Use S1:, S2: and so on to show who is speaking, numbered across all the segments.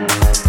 S1: Thank you.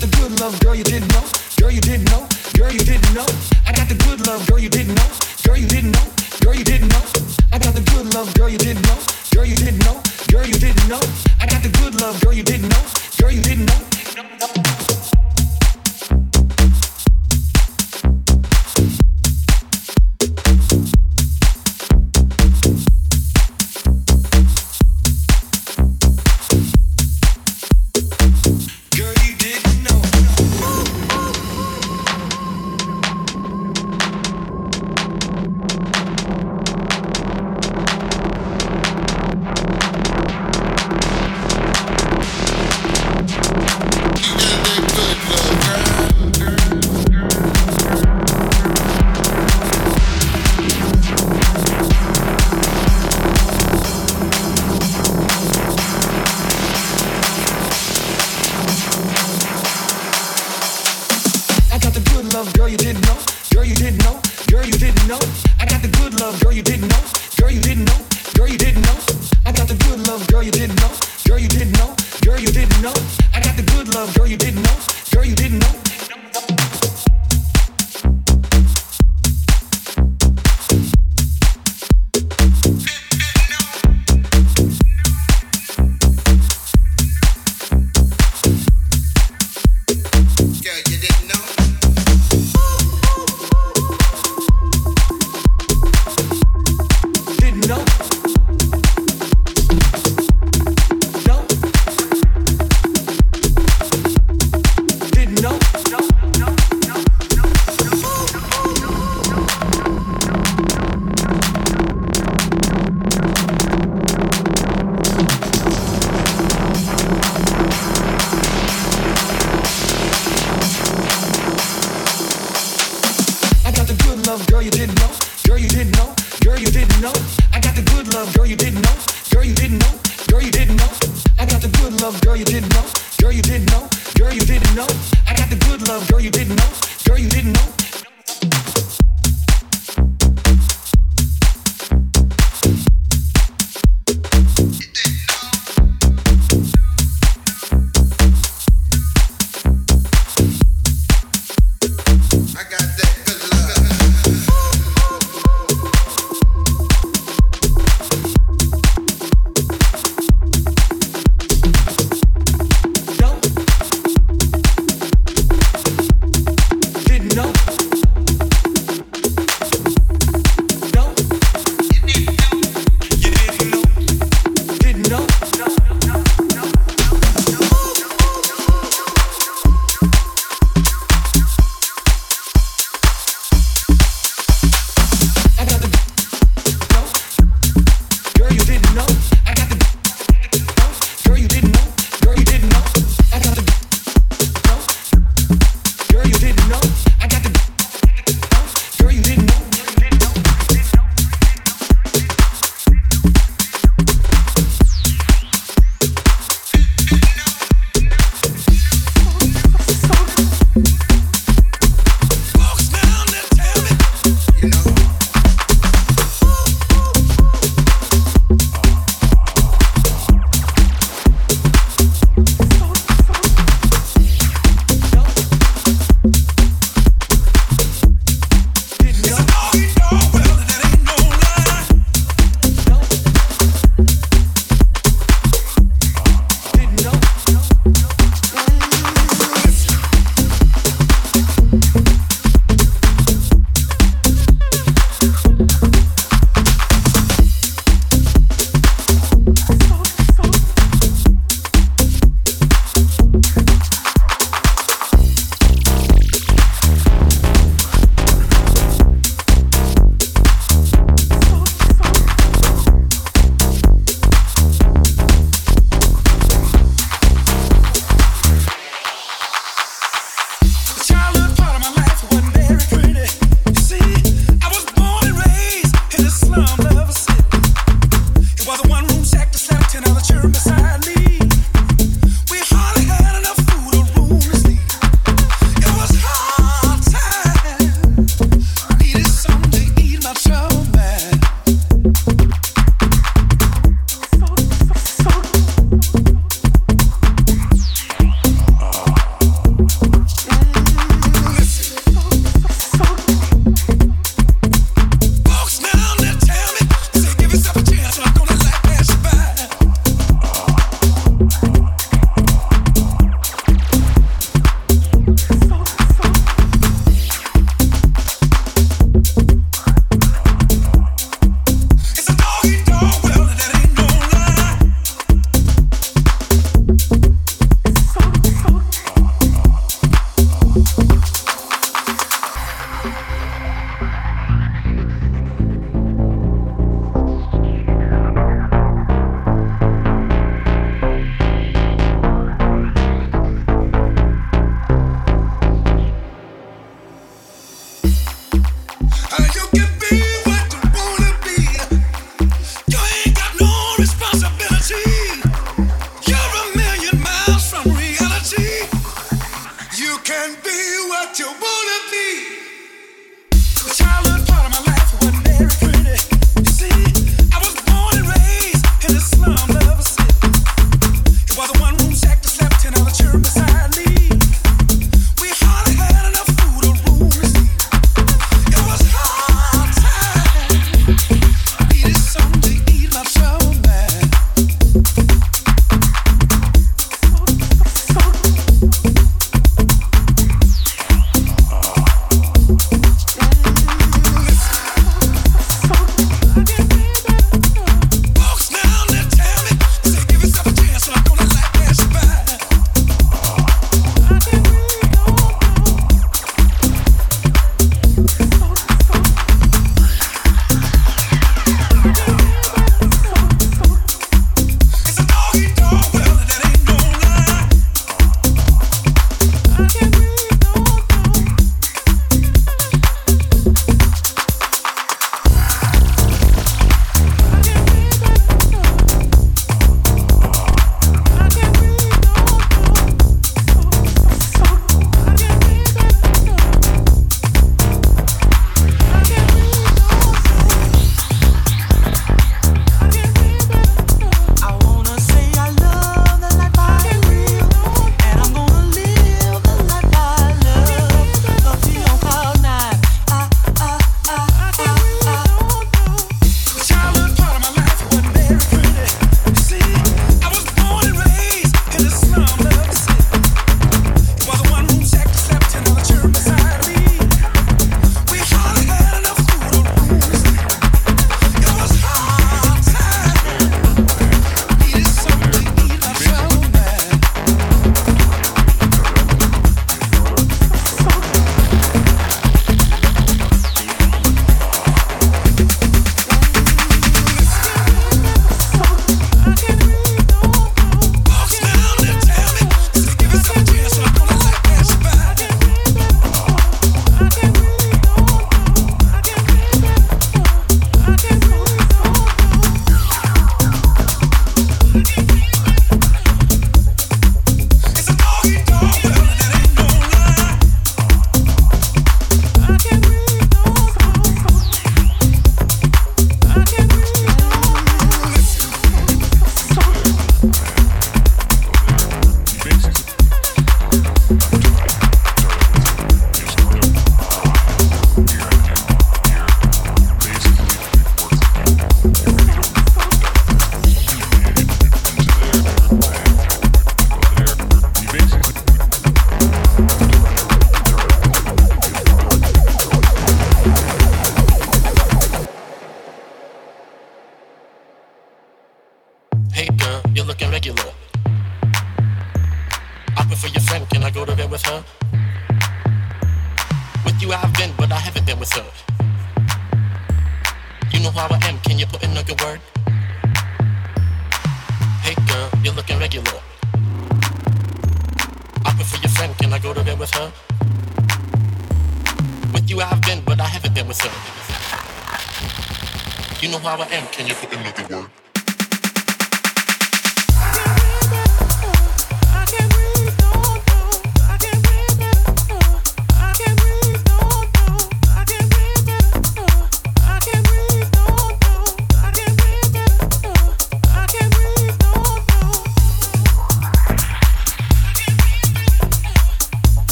S1: the good love, girl, you didn't know. Girl, you didn't know. Girl, you didn't know. I got the good love, girl, you didn't know. Girl, you didn't know. Girl, you didn't know. I got the good love, girl, you didn't know. Girl, you didn't know. Girl, you didn't know. I got the good love, girl, you didn't know. Girl, you didn't know.